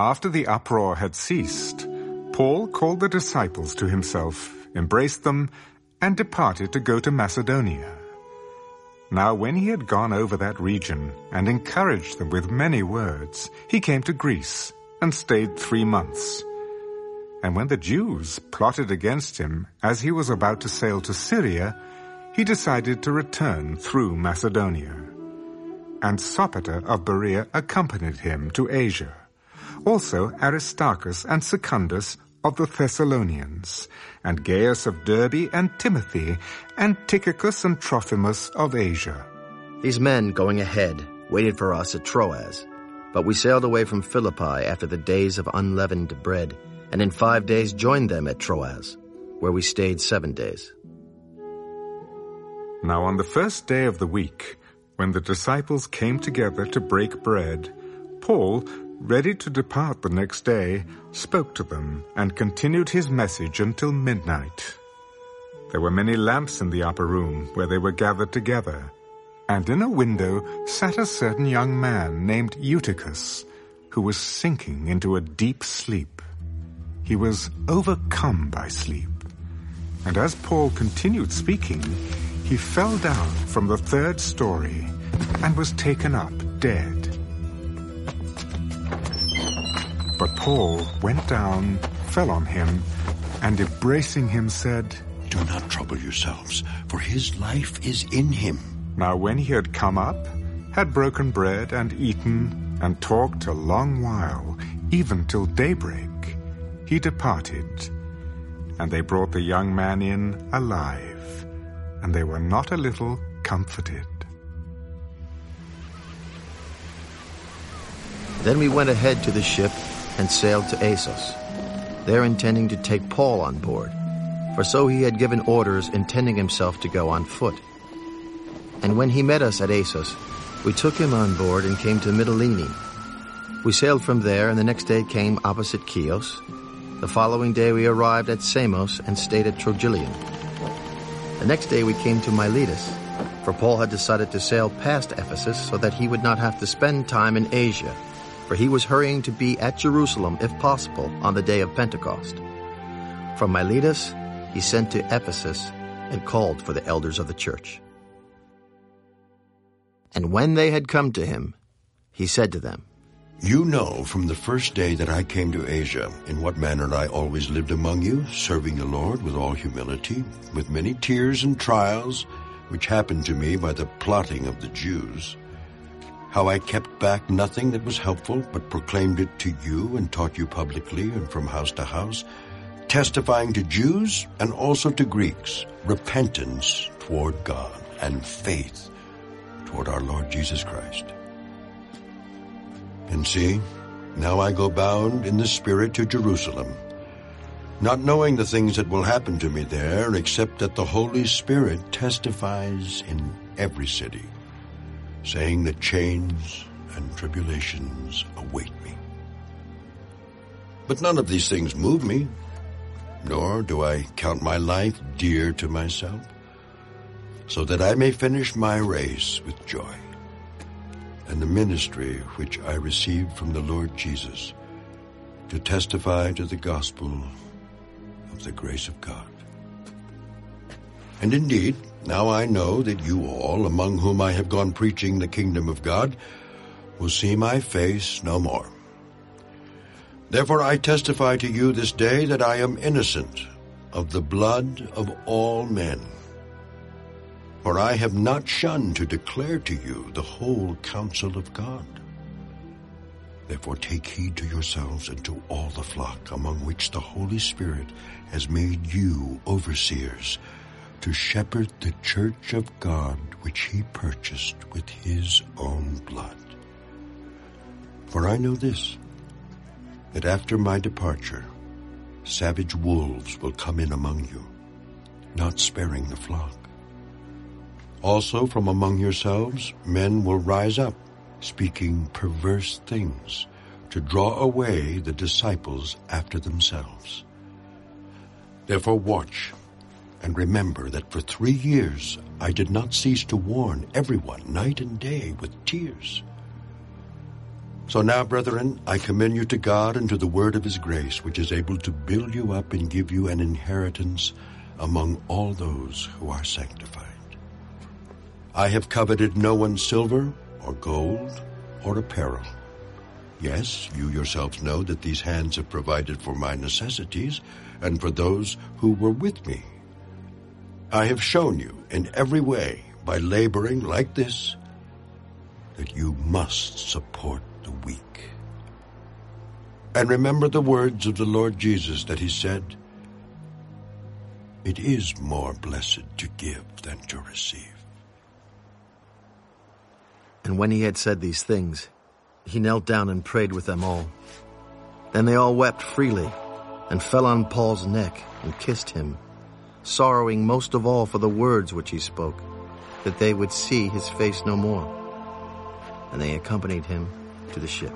After the uproar had ceased, Paul called the disciples to himself, embraced them, and departed to go to Macedonia. Now when he had gone over that region and encouraged them with many words, he came to Greece and stayed three months. And when the Jews plotted against him as he was about to sail to Syria, he decided to return through Macedonia. And Sopater of Berea accompanied him to Asia. Also Aristarchus and Secundus of the Thessalonians, and Gaius of Derbe and Timothy, and Tychicus and Trophimus of Asia. These men going ahead waited for us at Troas, but we sailed away from Philippi after the days of unleavened bread, and in five days joined them at Troas, where we stayed seven days. Now on the first day of the week, when the disciples came together to break bread, Paul, ready to depart the next day, spoke to them and continued his message until midnight. There were many lamps in the upper room where they were gathered together, and in a window sat a certain young man named Eutychus, who was sinking into a deep sleep. He was overcome by sleep. And as Paul continued speaking, he fell down from the third story and was taken up dead. But Paul went down, fell on him, and embracing him said, Do not trouble yourselves, for his life is in him. Now when he had come up, had broken bread and eaten, and talked a long while, even till daybreak, he departed. And they brought the young man in alive and they were not a little comforted. Then we went ahead to the ship and sailed to Assos, there intending to take Paul on board, for so he had given orders intending himself to go on foot. And when he met us at Assos, we took him on board and came to Mytilene. We sailed from there and the next day came opposite Chios. The following day we arrived at Samos and stayed at Trogyllium. The next day we came to Miletus, for Paul had decided to sail past Ephesus so that he would not have to spend time in Asia, for he was hurrying to be at Jerusalem, if possible, on the day of Pentecost. From Miletus he sent to Ephesus and called for the elders of the church. And when they had come to him, he said to them, you know from the first day that I came to Asia in what manner I always lived among you, serving the Lord with all humility, with many tears and trials, which happened to me by the plotting of the Jews. How I kept back nothing that was helpful, but proclaimed it to you and taught you publicly and from house to house, testifying to Jews and also to Greeks, repentance toward God and faith toward our Lord Jesus Christ. And see, now I go bound in the Spirit to Jerusalem, not knowing the things that will happen to me there, except that the Holy Spirit testifies in every city, saying that chains and tribulations await me. But none of these things move me, nor do I count my life dear to myself, so that I may finish my race with joy and the ministry which I received from the Lord Jesus to testify to the gospel of the grace of God. And indeed, now I know that you all, among whom I have gone preaching the kingdom of God, will see my face no more. Therefore I testify to you this day that I am innocent of the blood of all men. For I have not shunned to declare to you the whole counsel of God. Therefore take heed to yourselves and to all the flock among which the Holy Spirit has made you overseers to shepherd the church of God which he purchased with his own blood. For I know this, that after my departure, savage wolves will come in among you, not sparing the flock. Also from among yourselves men will rise up, speaking perverse things, to draw away the disciples after themselves. Therefore watch, and remember that for three years I did not cease to warn everyone night and day with tears. So now, brethren, I commend you to God and to the word of his grace, which is able to build you up and give you an inheritance among all those who are sanctified. I have coveted no one's silver or gold or apparel. Yes, you yourselves know that these hands have provided for my necessities and for those who were with me. I have shown you in every way, by laboring like this, that you must support the weak. And remember the words of the Lord Jesus that he said, It is more blessed to give than to receive. And when he had said these things, he knelt down and prayed with them all. Then they all wept freely and fell on Paul's neck and kissed him, sorrowing most of all for the words which he spoke, that they would see his face no more. And they accompanied him to the ship.